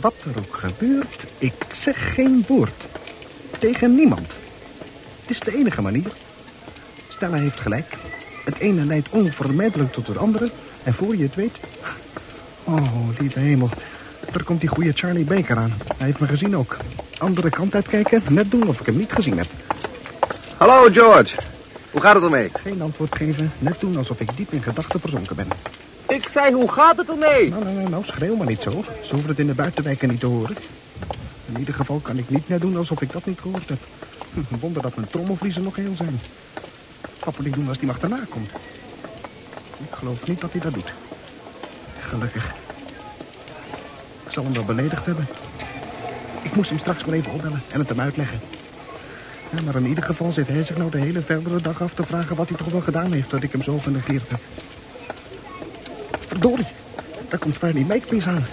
Wat er ook gebeurt, ik zeg geen woord. Tegen niemand. Het is de enige manier. Stella heeft gelijk. Het ene leidt onvermijdelijk tot het andere. En voor je het weet... Oh, lieve hemel. Daar komt die goede Charlie Baker aan. Hij heeft me gezien ook. Andere kant uitkijken, net doen of ik hem niet gezien heb. Hallo, George. Hoe gaat het ermee? Geen antwoord geven, net doen alsof ik diep in gedachten verzonken ben. Ik zei, hoe gaat het ermee? Nou, nou, nou, nou, schreeuw maar niet zo. Ze hoeven het in de buitenwijken niet te horen. In ieder geval kan ik niet meer doen alsof ik dat niet gehoord heb. Hm, Wonder dat mijn trommelvliezen nog heel zijn. Wat moet ik doen als die achterna komt? Ik geloof niet dat hij dat doet. Gelukkig. Ik zal hem wel beledigd hebben. Ik moest hem straks maar even opbellen en het hem uitleggen. Ja, maar in ieder geval zit hij zich nou de hele verdere dag af te vragen... wat hij toch wel gedaan heeft dat ik hem zo genegeerd heb. Verdorie, daar komt Fernie Makepeace aan.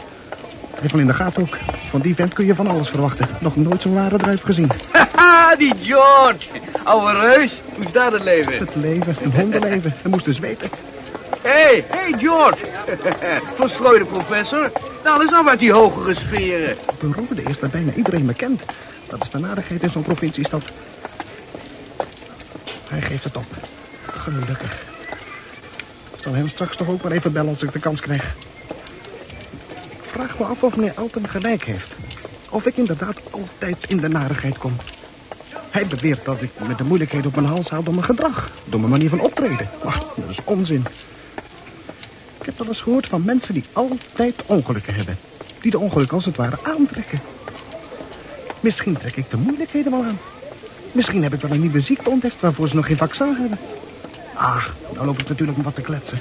Hij van in de gaten ook. Van die vent kun je van alles verwachten. Nog nooit zo'n ware druif gezien. Haha, die George. Oude reus. Hoe is dat het leven? Het leven, een hondenleven. Hij moest dus weten. Hey, hey George. Verstrooide professor. Nou, eens af uit die hogere sferen. De rode is dat bijna iedereen me kent. Dat is de nadigheid in zo'n provinciestad. Hij geeft het op. Gelukkig. Ik zal hem straks toch ook maar even bellen als ik de kans krijg. Vraag me af of meneer Alten gelijk heeft. Of ik inderdaad altijd in de narigheid kom. Hij beweert dat ik met de moeilijkheden op mijn hals haal door mijn gedrag. Door mijn manier van optreden. Ach, dat is onzin. Ik heb wel eens gehoord van mensen die altijd ongelukken hebben. Die de ongelukken als het ware aantrekken. Misschien trek ik de moeilijkheden wel aan. Misschien heb ik wel een nieuwe ziekte ontdekt waarvoor ze nog geen vaccin hebben. Ah, dan loop ik natuurlijk wat te kletsen.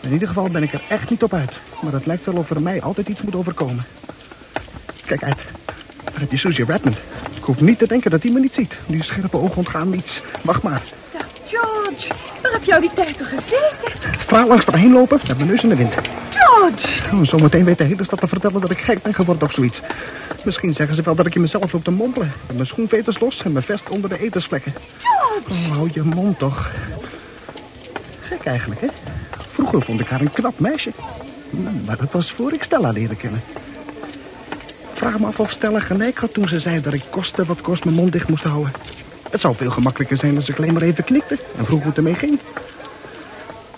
In ieder geval ben ik er echt niet op uit. Maar het lijkt wel of er mij altijd iets moet overkomen. Kijk uit. Daar heb je Redmond. Ik hoef niet te denken dat hij me niet ziet. Die scherpe ogen ontgaan niets. Wacht maar. George. Waar heb jou die tijd toch gezeten? Straal langs erheen lopen met mijn neus in de wind. George! Oh, zometeen weet de hele stad te vertellen dat ik gek ben geworden of zoiets. Misschien zeggen ze wel dat ik in mezelf loop te mompelen. Met mijn schoenveters los en mijn vest onder de etensvlekken. George! Oh, hou je mond toch. Gek eigenlijk, hè? Vroeger vond ik haar een knap meisje. Hmm, Maar dat was voor ik Stella leerde kennen. Vraag me af of Stella gelijk had toen ze zei dat ik koste wat kost mijn mond dicht moest houden. Het zou veel gemakkelijker zijn als ik alleen maar even knikte en vroeg hoe het ermee ging.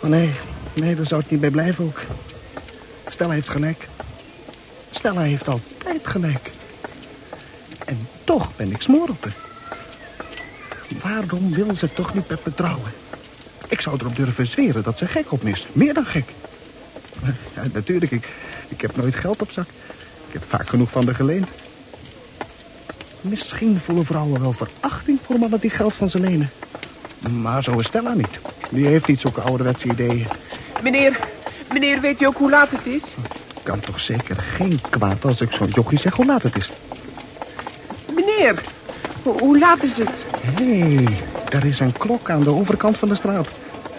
Maar nee, nee, daar zou het niet bij blijven ook. Stella heeft gelijk. Stella heeft altijd gelijk. En toch ben ik smoor op haar. Waarom wil ze toch niet met me trouwen? Ik zou erop durven zweren dat ze gek op me is. Meer dan gek. Ja, natuurlijk, ik, ik heb nooit geld op zak. Ik heb vaak genoeg van de geleend. Misschien voelen vrouwen wel verachting voor mannen die geld van ze lenen. Maar zo is Stella niet. Die heeft niet zulke ouderwetse ideeën. Meneer, meneer, weet u ook hoe laat het is? Kan toch zeker geen kwaad als ik zo'n jochie zeg hoe laat het is. Meneer, ho- hoe laat is het? Hé, hey, daar is een klok aan de overkant van de straat.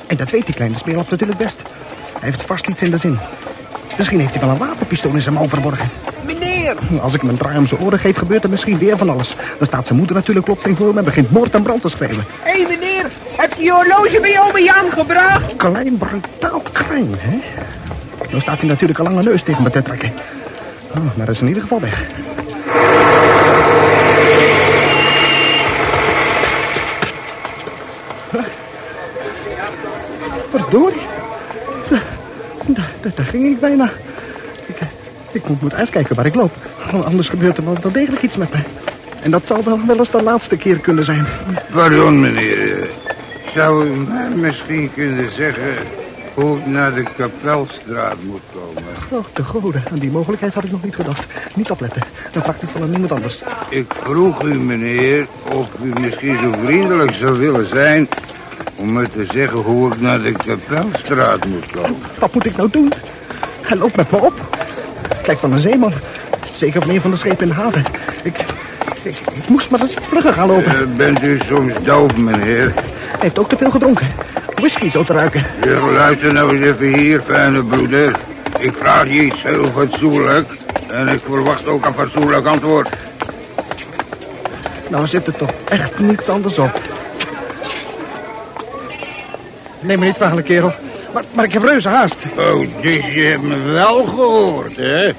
En dat weet die kleine smeerlap natuurlijk best. Hij heeft vast iets in de zin. Misschien heeft hij wel een wapenpistool in zijn mouw verborgen. Als ik een draai om zijn oren geef, gebeurt er misschien weer van alles. Dan staat zijn moeder natuurlijk plotseling voor me en begint moord en brand te spelen. Hé, hey, meneer, heb je je horloge bij ome Jan gebracht? Klein, brutaal klein, hè? Dan staat hij natuurlijk een lange neus tegen me te trekken. Oh, maar dat is in ieder geval weg. Verdorie. Daar, daar, daar ging ik bijna. Ik, ik moet, moet uitkijken waar ik loop. Anders gebeurt er wel, degelijk iets met mij. En dat zal wel, wel eens de laatste keer kunnen zijn. Pardon, meneer. Zou u mij misschien kunnen zeggen hoe ik naar de Kapelstraat moet komen? Oh, de goden. Aan die mogelijkheid had ik nog niet gedacht. Niet opletten. Dan vraagt u van aan iemand anders. Ik vroeg u, meneer, of u misschien zo vriendelijk zou willen zijn... om me te zeggen hoe ik naar de Kapelstraat moet komen. Wat moet ik nou doen? Hij loopt met me op. Kijk van een zeeman. Zeker van een van de schepen in de haven. Ik, ik, ik moest maar eens vlugger gaan lopen. Eh, bent u soms doof, meneer? Hij heeft ook te veel gedronken. Whisky zo te ruiken. Ja, luister nou eens even hier, fijne broeder. Ik vraag je iets heel fatsoenlijk. En ik verwacht ook een fatsoenlijk antwoord. Nou zit er toch echt niets anders op. Neem me niet kwalijk, kerel. Maar, maar ik heb reuze haast. Oh, dus je hebt me wel gehoord, hè?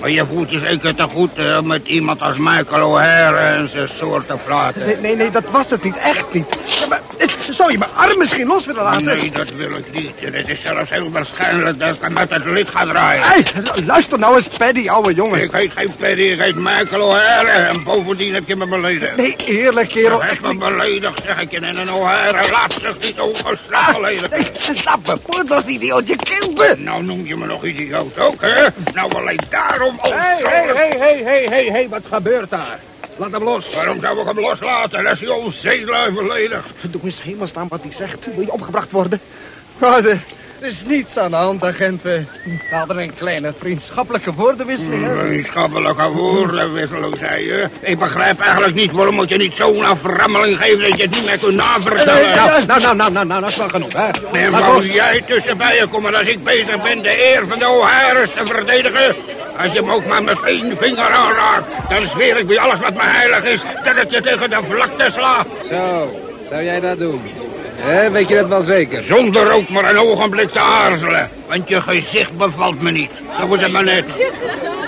Maar je voelt je zeker te goed eh, met iemand als Michael O'Hare en zijn soort te praten. Nee, nee, nee, dat was het niet. Echt niet. Ja, maar, zou je mijn arm misschien los willen laten? Nee, dat wil ik niet. En het is zelfs heel waarschijnlijk dat ik hem uit het lid ga draaien. Hey, luister nou eens, Paddy, ouwe jongen. Ik heet geen Paddy, ik heet Michael O'Hare. En bovendien heb je me beledigd. Nee, eerlijk, kerel. Je hebt me beledigd, zeg ik je. En een O'Hare laat zich niet ongestraft beledigen. Nee, stap me voort als idioot, je kilt me. Nou noem je me nog idioot ook, hè? Nou alleen daarom... Hé, hé, hé, hé, hé, hé, hé, wat gebeurt daar? Laat hem los. Waarom zou ik hem loslaten als hij ons zeelui verledigt? Doe eens helemaal staan wat hij zegt. Wil je opgebracht worden? Oh, er is niets aan de hand, agent. We hadden een kleine vriendschappelijke woordenwisseling. hè? Vriendschappelijke woordenwisseling, zei je. Ik begrijp eigenlijk niet waarom moet je niet zo'n aframmeling geven dat je het niet meer kunt navertellen. Eh, nou, nou, nou, nou, nou, nou, dat is wel genoeg, hè? En los. jij tussenbij je komen als ik bezig ben de eer van de O'Hara's te verdedigen? Als je hem ook maar met één vinger aanraakt, dan zweer ik bij alles wat me heilig is dat ik je tegen de vlakte sla. Zo, zou jij dat doen? Hè, weet je dat wel zeker? Zonder ook maar een ogenblik te aarzelen. Want je gezicht bevalt me niet. Zo is het maar net.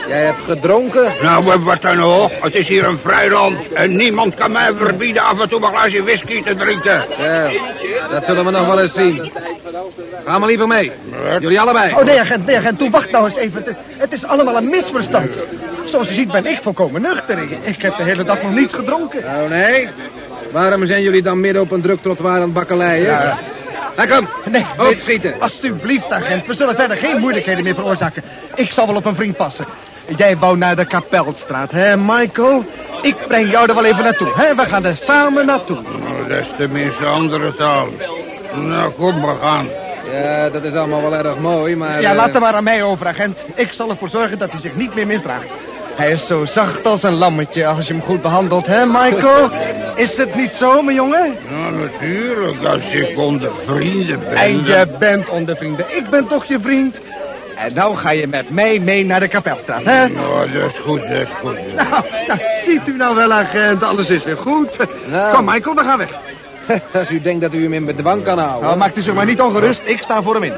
Jij hebt gedronken? Nou, wat dan nog? Het is hier een vrij land. En niemand kan mij verbieden af en toe een glaasje whisky te drinken. Ja, dat zullen we nog wel eens zien. Ga maar liever mee. Jullie allebei. Oh, nee, agent, nee, agent, toe, wacht nou eens even. Het, het is allemaal een misverstand. Zoals u ziet ben ik volkomen nuchter. Ik, ik heb de hele dag nog niets gedronken. Oh nee? Waarom zijn jullie dan midden op een druk trottoir aan het bakkeleien? Ja. Nou, kom. Nee, Opschieten. Alsjeblieft, agent. We zullen verder geen moeilijkheden meer veroorzaken. Ik zal wel op een vriend passen. Jij wou naar de Kapelstraat, hè, Michael? Ik breng jou er wel even naartoe, hè? We gaan er samen naartoe. Nou, dat is tenminste andere taal. Nou, kom, we gaan. Ja, dat is allemaal wel erg mooi, maar... Ja, eh, laat hem maar aan mij over, agent. Ik zal ervoor zorgen dat hij zich niet meer misdraagt. Hij is zo zacht als een lammetje als je hem goed behandelt, hè, Michael? Is het niet zo, mijn jongen? Nou, natuurlijk, als ik onder vrienden ben. En je bent onder vrienden. Ik ben toch je vriend? En nou ga je met mij mee naar de Kapelstraat, hè? Nou, dat is goed, dat is goed. Nou, nou, ziet u nou wel, agent, alles is weer goed. Nou. Kom, Michael, we gaan weg. Als u denkt dat u hem in bedwang kan houden... Nou, maakt u zich maar niet ongerust, ik sta voor hem in.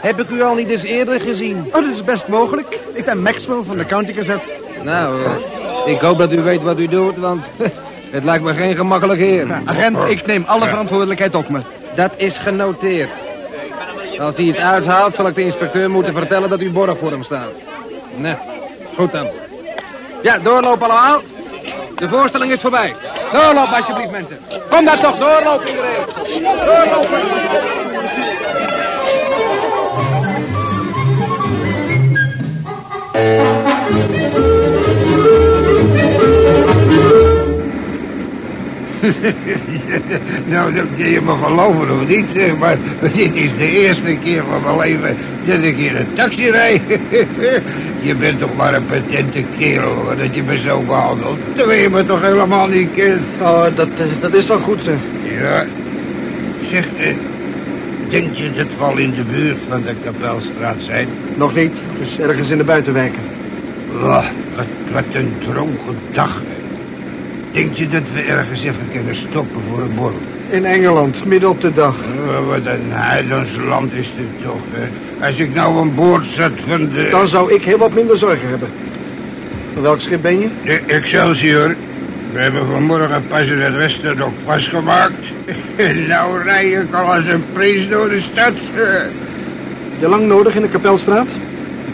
Heb ik u al niet eens eerder gezien? Oh, dat is best mogelijk. Ik ben Maxwell van de County Gazette. Nou, eh, ik hoop dat u weet wat u doet, want het lijkt me geen gemakkelijk heer. Nou, agent, ik neem alle verantwoordelijkheid op me. Dat is genoteerd. Als hij iets uithaalt, zal ik de inspecteur moeten vertellen dat u borg voor hem staat. Nee, goed dan. Ja, doorlopen allemaal. De voorstelling is voorbij. Doorlopen alsjeblieft, mensen. Kom daar toch, doorlopen iedereen. Doorlopen. Nou, dat kun je me geloven of niet, zeg maar dit is de eerste keer van mijn leven dat ik in een taxi rijd. je bent toch maar een patente kerel, dat je me zo behandelt. Terwijl je me toch helemaal niet kent. Oh, dat, eh, dat is wel goed, zeg. Ja, zeg, eh, denk je dat we al in de buurt van de Kapelstraat zijn? Nog niet, dus ergens in de buitenwijken. Wah, wat, wat een dronken dag. Denk je dat we ergens even kunnen stoppen voor een borrel? In Engeland, midden op de dag. Oh, wat een heidens land is dit toch, hè? Als ik nou aan boord zat van de... Dan zou ik heel wat minder zorgen hebben. Van welk schip ben je? de Excelsior. We hebben vanmorgen pas in het westen ook vastgemaakt. En nou rij ik al als een prins door de stad. Je lang nodig in de Kapelstraat?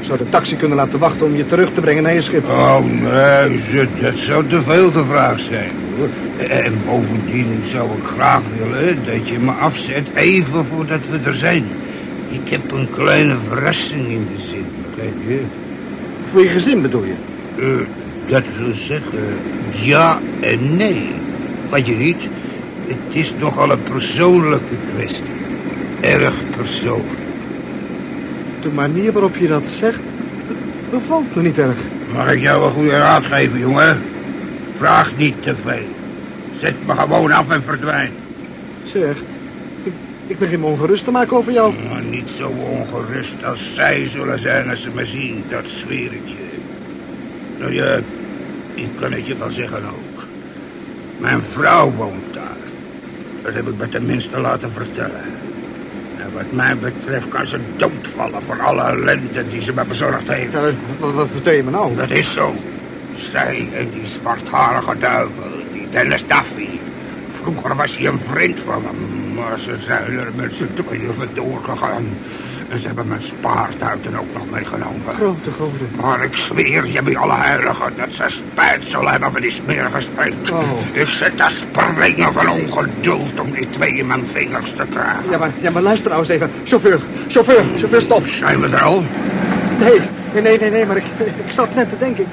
Ik zou de taxi kunnen laten wachten om je terug te brengen naar je schip. Oh, nee, dat zou te veel gevraagd zijn. Hoor. En bovendien zou ik graag willen dat je me afzet even voordat we er zijn. Ik heb een kleine verrassing in de zin, begrijp je? Voor je gezin bedoel je? Eh, dat wil zeggen, ja en nee. Wat je niet, het is nogal een persoonlijke kwestie. Erg persoonlijk. De manier waarop je dat zegt, bevalt me niet erg. Mag ik jou een goede raad geven, jongen? Vraag niet te veel. Zet me gewoon af en verdwijn. Zeg, ik, Ik begin me ongerust te maken over jou. Maar niet zo ongerust als zij zullen zijn als ze me zien, dat zweer ik je. Nou ja, ik kan het je wel zeggen ook. Mijn vrouw woont daar. Dat heb ik me tenminste laten vertellen. En wat mij betreft kan ze doodvallen voor alle ellende die ze me bezorgd heeft. Ja, wat, wat me nou? Dat is zo. Zij en die zwartharige duivel, die Dennis Duffy. Vroeger was hij een vriend van me, maar ze zijn er met z'n tweeën vandoor gegaan. En ze hebben mijn spaartuiten ook nog meegenomen. Grote goden. Maar ik zweer je bij alle heiligen dat ze spijt zullen hebben van die smerige streek. Oh. Ik zit te springen van ongeduld om die twee in mijn vingers te krijgen. Ja, maar, ja, maar luister nou eens even. Chauffeur, chauffeur, chauffeur, stop. Zijn we er al? Nee, nee, nee, nee, nee maar ik, ik zat net te denken.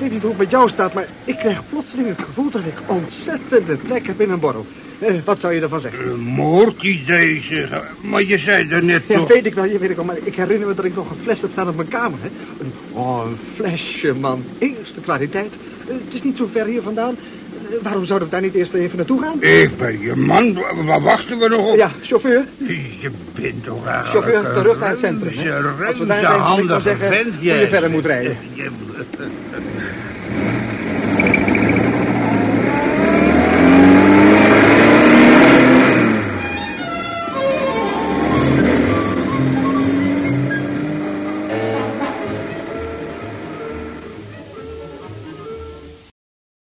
Weet niet hoe het met jou staat, maar ik krijg plotseling het gevoel dat ik ontzettende trek heb in een borrel. Eh, wat zou je ervan zeggen? Een moordidee, zeg. Maar je zei er net Ja, toch... weet ik wel, ja, weet ik wel, maar ik herinner me dat ik nog een fles heb staan op mijn kamer, hè. Een, oh, een flesje, man. Eerste kwaliteit. Eh, het is niet zo ver hier vandaan. Waarom zouden we daar niet eerst even naartoe gaan? Ik ben je man. Waar wachten we nog op? Ja, chauffeur. Je bent toch eigenlijk Chauffeur, terug naar het centrum, hè? Als we daar zeggen vent, hoe je jij. verder moet rijden. Je-